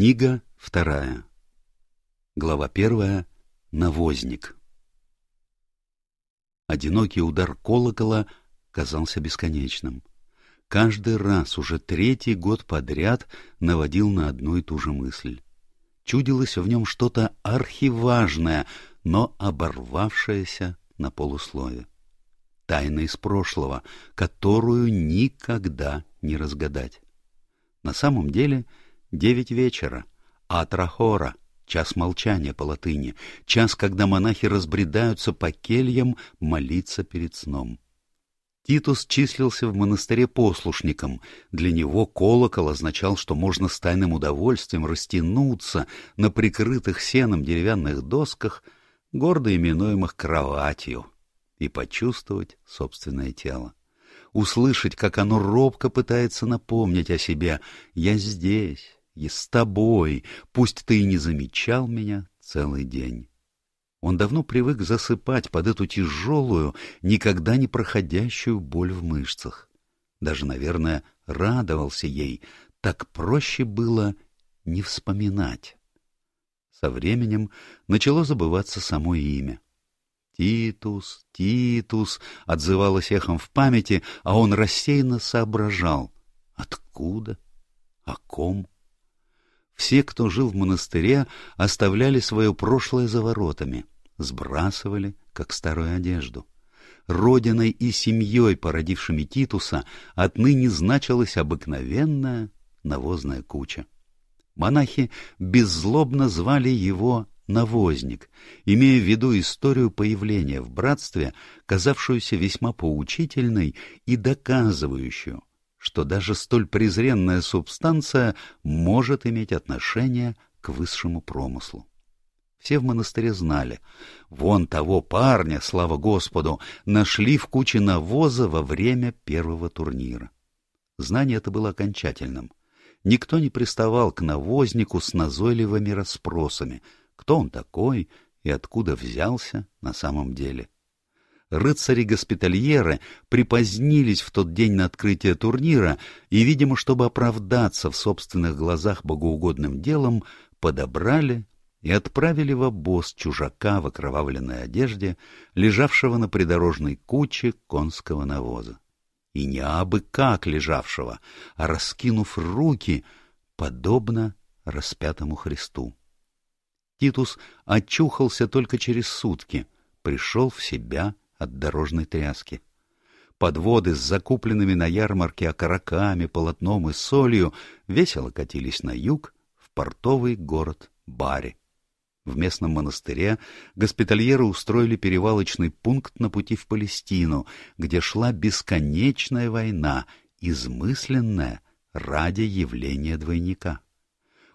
Книга вторая. Глава первая. Навозник. Одинокий удар колокола казался бесконечным. Каждый раз, уже третий год подряд, наводил на одну и ту же мысль. Чудилось в нем что-то архиважное, но оборвавшееся на полуслове. Тайна из прошлого, которую никогда не разгадать. На самом деле девять вечера, атрахора, час молчания по латыни, час, когда монахи разбредаются по кельям молиться перед сном. Титус числился в монастыре послушником. Для него колокол означал, что можно с тайным удовольствием растянуться на прикрытых сеном деревянных досках, гордо именуемых кроватью, и почувствовать собственное тело. Услышать, как оно робко пытается напомнить о себе. «Я здесь, и с тобой, пусть ты и не замечал меня целый день». Он давно привык засыпать под эту тяжелую, никогда не проходящую боль в мышцах. Даже, наверное, радовался ей, так проще было не вспоминать. Со временем начало забываться само имя. «Титус, Титус!» — отзывалось эхом в памяти, а он рассеянно соображал. «Откуда? О ком?» Все, кто жил в монастыре, оставляли свое прошлое за воротами, сбрасывали, как старую одежду. Родиной и семьей, породившими Титуса, отныне значилась обыкновенная навозная куча. Монахи беззлобно звали его навозник, имея в виду историю появления в братстве, казавшуюся весьма поучительной и доказывающую, что даже столь презренная субстанция может иметь отношение к высшему промыслу. Все в монастыре знали. Вон того парня, слава Господу, нашли в куче навоза во время первого турнира. Знание это было окончательным. Никто не приставал к навознику с назойливыми расспросами — кто он такой и откуда взялся на самом деле. Рыцари-госпитальеры припозднились в тот день на открытие турнира и, видимо, чтобы оправдаться в собственных глазах богоугодным делом, подобрали и отправили в обоз чужака в окровавленной одежде, лежавшего на придорожной куче конского навоза. И не абы как лежавшего, а раскинув руки, подобно распятому Христу. Титус очухался только через сутки, пришел в себя от дорожной тряски. Подводы с закупленными на ярмарке окороками, полотном и солью весело катились на юг, в портовый город Бари. В местном монастыре госпитальеры устроили перевалочный пункт на пути в Палестину, где шла бесконечная война, измысленная ради явления двойника.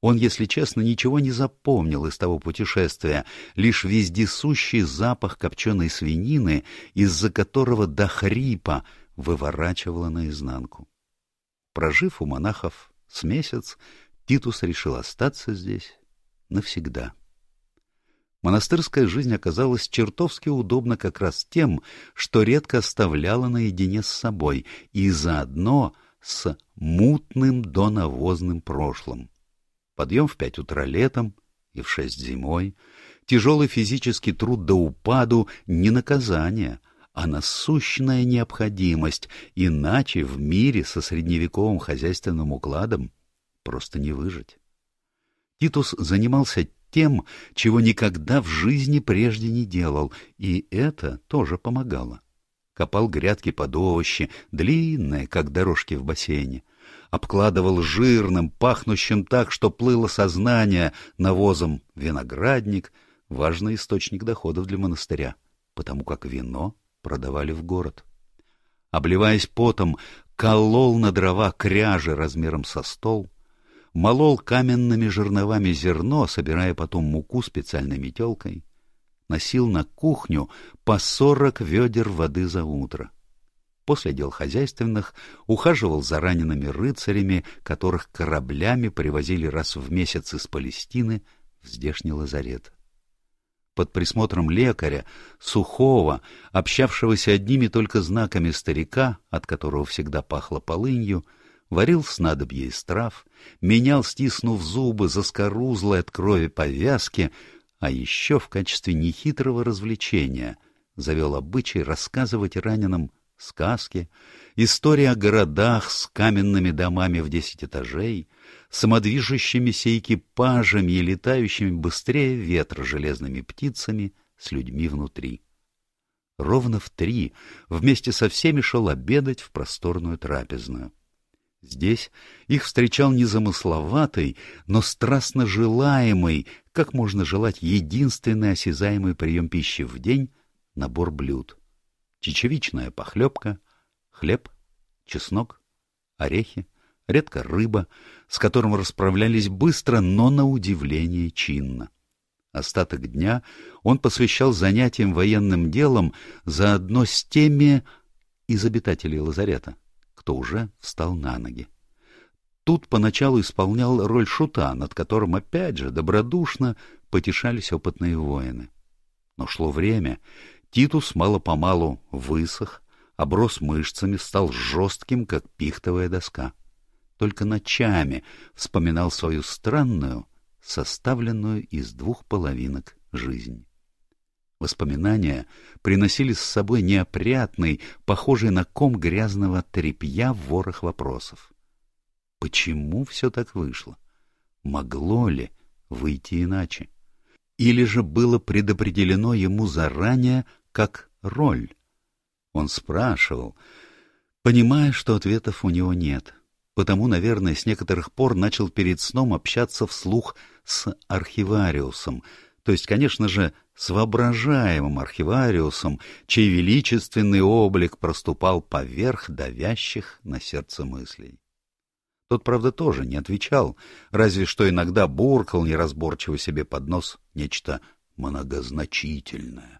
Он, если честно, ничего не запомнил из того путешествия, лишь вездесущий запах копченой свинины, из-за которого до хрипа выворачивало наизнанку. Прожив у монахов с месяц, Титус решил остаться здесь навсегда. Монастырская жизнь оказалась чертовски удобна как раз тем, что редко оставляла наедине с собой и заодно с мутным донавозным прошлым подъем в пять утра летом и в шесть зимой, тяжелый физический труд до упаду не наказание, а насущная необходимость, иначе в мире со средневековым хозяйственным укладом просто не выжить. Титус занимался тем, чего никогда в жизни прежде не делал, и это тоже помогало. Копал грядки под овощи, длинные, как дорожки в бассейне, обкладывал жирным, пахнущим так, что плыло сознание, навозом виноградник, важный источник доходов для монастыря, потому как вино продавали в город. Обливаясь потом, колол на дрова кряжи размером со стол, молол каменными жерновами зерно, собирая потом муку специальной метелкой, носил на кухню по сорок ведер воды за утро — после дел хозяйственных ухаживал за ранеными рыцарями, которых кораблями привозили раз в месяц из Палестины в здешний лазарет. Под присмотром лекаря, сухого, общавшегося одними только знаками старика, от которого всегда пахло полынью, варил снадобье из трав, менял, стиснув зубы, заскорузлой от крови повязки, а еще в качестве нехитрого развлечения завел обычай рассказывать раненым сказки, истории о городах с каменными домами в десять этажей, самодвижущимися экипажами и летающими быстрее ветра железными птицами с людьми внутри. Ровно в три вместе со всеми шел обедать в просторную трапезную. Здесь их встречал незамысловатый, но страстно желаемый, как можно желать единственный осязаемый прием пищи в день, набор блюд. Чечевичная похлебка, хлеб, чеснок, орехи, редко рыба, с которым расправлялись быстро, но на удивление чинно. Остаток дня он посвящал занятиям военным делом заодно с теми из обитателей лазарета кто уже встал на ноги. Тут поначалу исполнял роль шута, над которым опять же добродушно потешались опытные воины. Но шло время, Титус мало-помалу высох, оброс мышцами, стал жестким, как пихтовая доска. Только ночами вспоминал свою странную, составленную из двух половинок жизнь. Воспоминания приносили с собой неопрятный, похожий на ком грязного тряпья ворох вопросов. Почему все так вышло? Могло ли выйти иначе? Или же было предопределено ему заранее как роль? Он спрашивал, понимая, что ответов у него нет. Потому, наверное, с некоторых пор начал перед сном общаться вслух с архивариусом, то есть, конечно же, с воображаемым архивариусом, чей величественный облик проступал поверх давящих на сердце мыслей. Тот, правда, тоже не отвечал, разве что иногда буркал неразборчиво себе под нос нечто многозначительное.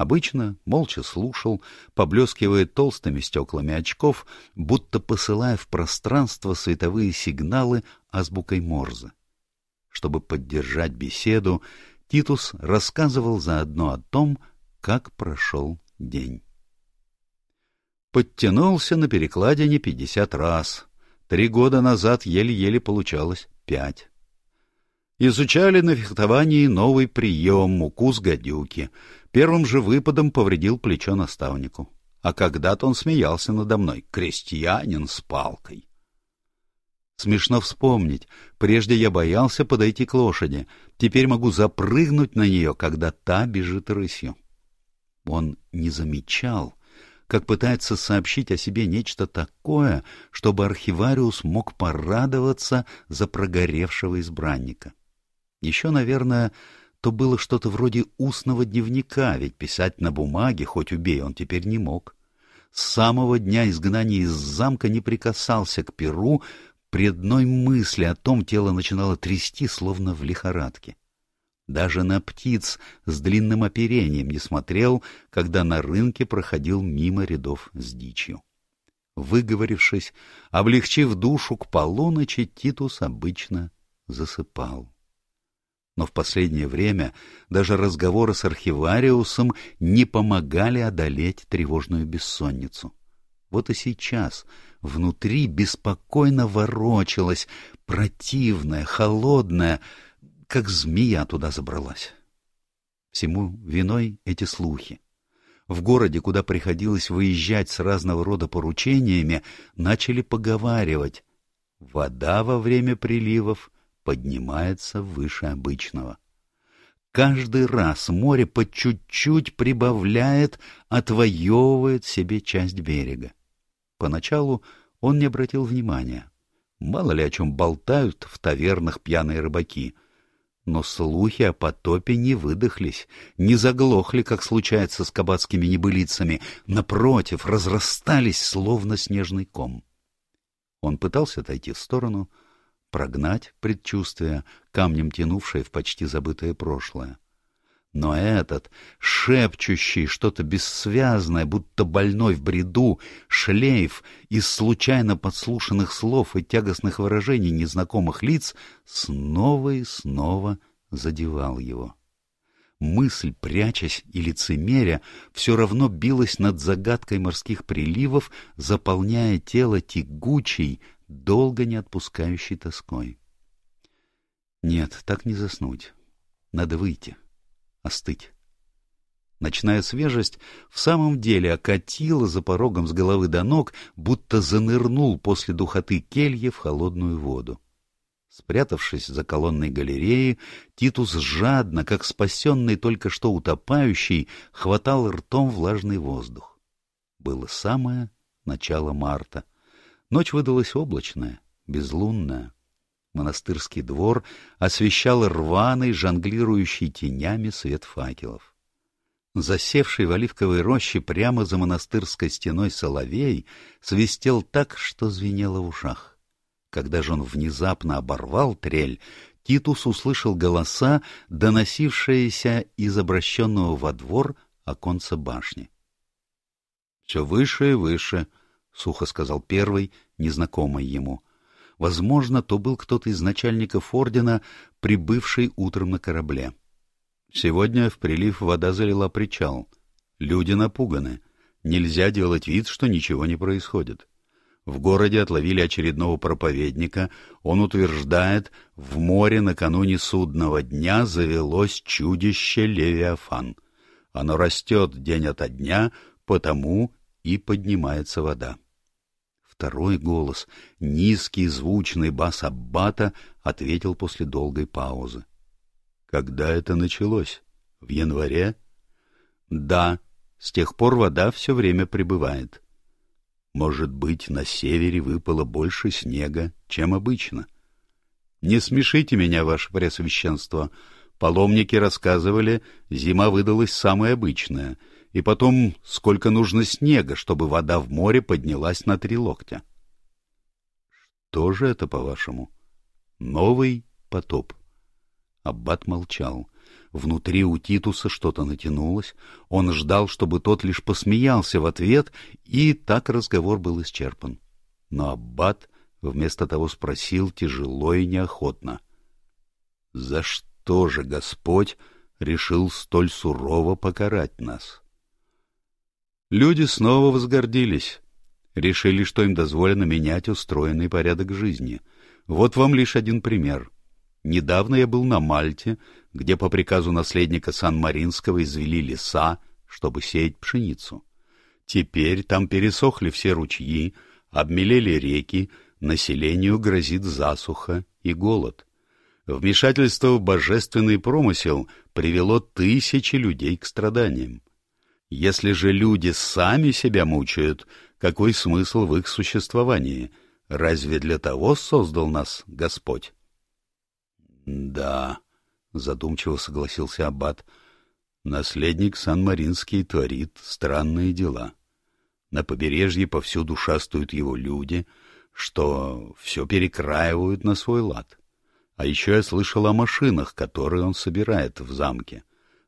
Обычно молча слушал, поблескивая толстыми стеклами очков, будто посылая в пространство световые сигналы азбукой Морзе. Чтобы поддержать беседу, Титус рассказывал заодно о том, как прошел день. Подтянулся на перекладине пятьдесят раз. Три года назад еле-еле получалось пять. Изучали на фехтовании новый прием — укус гадюки. Первым же выпадом повредил плечо наставнику. А когда-то он смеялся надо мной, крестьянин с палкой. Смешно вспомнить. Прежде я боялся подойти к лошади. Теперь могу запрыгнуть на нее, когда та бежит рысью. Он не замечал, как пытается сообщить о себе нечто такое, чтобы архивариус мог порадоваться за прогоревшего избранника. Еще, наверное, то было что-то вроде устного дневника, ведь писать на бумаге, хоть убей, он теперь не мог. С самого дня изгнания из замка не прикасался к перу, при одной мысли о том тело начинало трясти, словно в лихорадке. Даже на птиц с длинным оперением не смотрел, когда на рынке проходил мимо рядов с дичью. Выговорившись, облегчив душу к полуночи, Титус обычно засыпал. Но в последнее время даже разговоры с архивариусом не помогали одолеть тревожную бессонницу. Вот и сейчас внутри беспокойно ворочалась, противная, холодная, как змея туда забралась. Всему виной эти слухи. В городе, куда приходилось выезжать с разного рода поручениями, начали поговаривать. Вода во время приливов поднимается выше обычного. Каждый раз море по чуть-чуть прибавляет, отвоевывает себе часть берега. Поначалу он не обратил внимания. Мало ли о чем болтают в тавернах пьяные рыбаки. Но слухи о потопе не выдохлись, не заглохли, как случается с кабацкими небылицами, напротив, разрастались, словно снежный ком. Он пытался отойти в сторону, прогнать предчувствие, камнем тянувшее в почти забытое прошлое. Но этот, шепчущий что-то бессвязное, будто больной в бреду, шлейф из случайно подслушанных слов и тягостных выражений незнакомых лиц снова и снова задевал его. мысль, прячась и лицемеря, все равно билась над загадкой морских приливов, заполняя тело тягучей, долго не отпускающей тоской. Нет, так не заснуть. Надо выйти, остыть. Ночная свежесть в самом деле окатила за порогом с головы до ног, будто занырнул после духоты кельи в холодную воду. Спрятавшись за колонной галереи, Титус жадно, как спасенный только что утопающий, хватал ртом влажный воздух. Было самое начало марта. Ночь выдалась облачная, безлунная. Монастырский двор освещал рваный, жонглирующий тенями свет факелов. Засевший в оливковой роще прямо за монастырской стеной соловей свистел так, что звенело в ушах. Когда же он внезапно оборвал трель, Титус услышал голоса, доносившиеся из обращенного во двор оконца башни. — Все выше и выше, — сухо сказал первый, незнакомый ему. Возможно, то был кто-то из начальников ордена, прибывший утром на корабле. — Сегодня в прилив вода залила причал. Люди напуганы. Нельзя делать вид, что ничего не происходит. В городе отловили очередного проповедника. Он утверждает, в море накануне судного дня завелось чудище Левиафан. Оно растет день ото дня, потому и поднимается вода. Второй голос, низкий звучный бас Аббата, ответил после долгой паузы. Когда это началось? В январе? Да, с тех пор вода все время прибывает. Может быть, на севере выпало больше снега, чем обычно. Не смешите меня, ваше Преосвященство. Паломники рассказывали, зима выдалась самая обычная, и потом сколько нужно снега, чтобы вода в море поднялась на три локтя. Что же это, по-вашему? Новый потоп. Аббат молчал. Внутри у Титуса что-то натянулось. Он ждал, чтобы тот лишь посмеялся в ответ, и так разговор был исчерпан. Но Аббат вместо того спросил тяжело и неохотно. — За что же Господь решил столь сурово покарать нас? Люди снова возгордились. Решили, что им дозволено менять устроенный порядок жизни. Вот вам лишь один пример — Недавно я был на Мальте, где по приказу наследника Сан-Маринского извели леса, чтобы сеять пшеницу. Теперь там пересохли все ручьи, обмелели реки, населению грозит засуха и голод. Вмешательство в божественный промысел привело тысячи людей к страданиям. Если же люди сами себя мучают, какой смысл в их существовании? Разве для того создал нас Господь? Да, задумчиво согласился аббат. Наследник Сан-Маринский творит странные дела. На побережье повсюду шастают его люди, что все перекраивают на свой лад. А еще я слышал о машинах, которые он собирает в замке.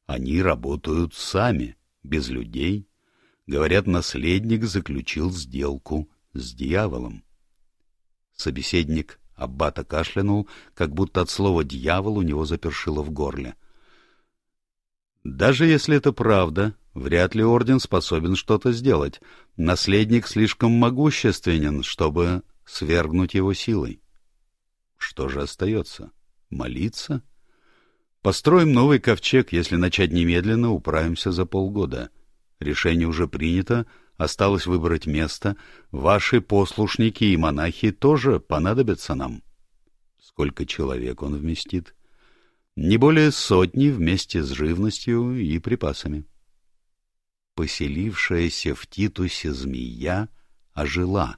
Они работают сами, без людей. Говорят, наследник заключил сделку с дьяволом. Собеседник Аббата кашлянул, как будто от слова «дьявол» у него запершило в горле. «Даже если это правда, вряд ли Орден способен что-то сделать. Наследник слишком могущественен, чтобы свергнуть его силой. Что же остается? Молиться? Построим новый ковчег, если начать немедленно, управимся за полгода. Решение уже принято, Осталось выбрать место. Ваши послушники и монахи тоже понадобятся нам. Сколько человек он вместит? Не более сотни вместе с живностью и припасами. Поселившаяся в Титусе змея ожила,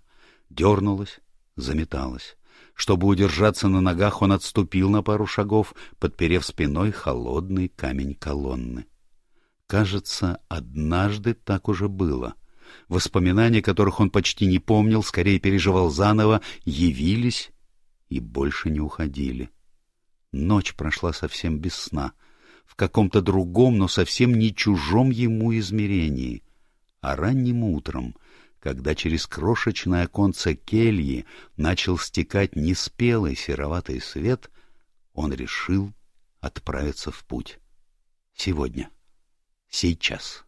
дернулась, заметалась. Чтобы удержаться на ногах, он отступил на пару шагов, подперев спиной холодный камень колонны. Кажется, однажды так уже было — воспоминания которых он почти не помнил, скорее переживал заново, явились и больше не уходили. Ночь прошла совсем без сна, в каком-то другом, но совсем не чужом ему измерении. А ранним утром, когда через крошечное оконце кельи начал стекать неспелый сероватый свет, он решил отправиться в путь. сегодня, сейчас.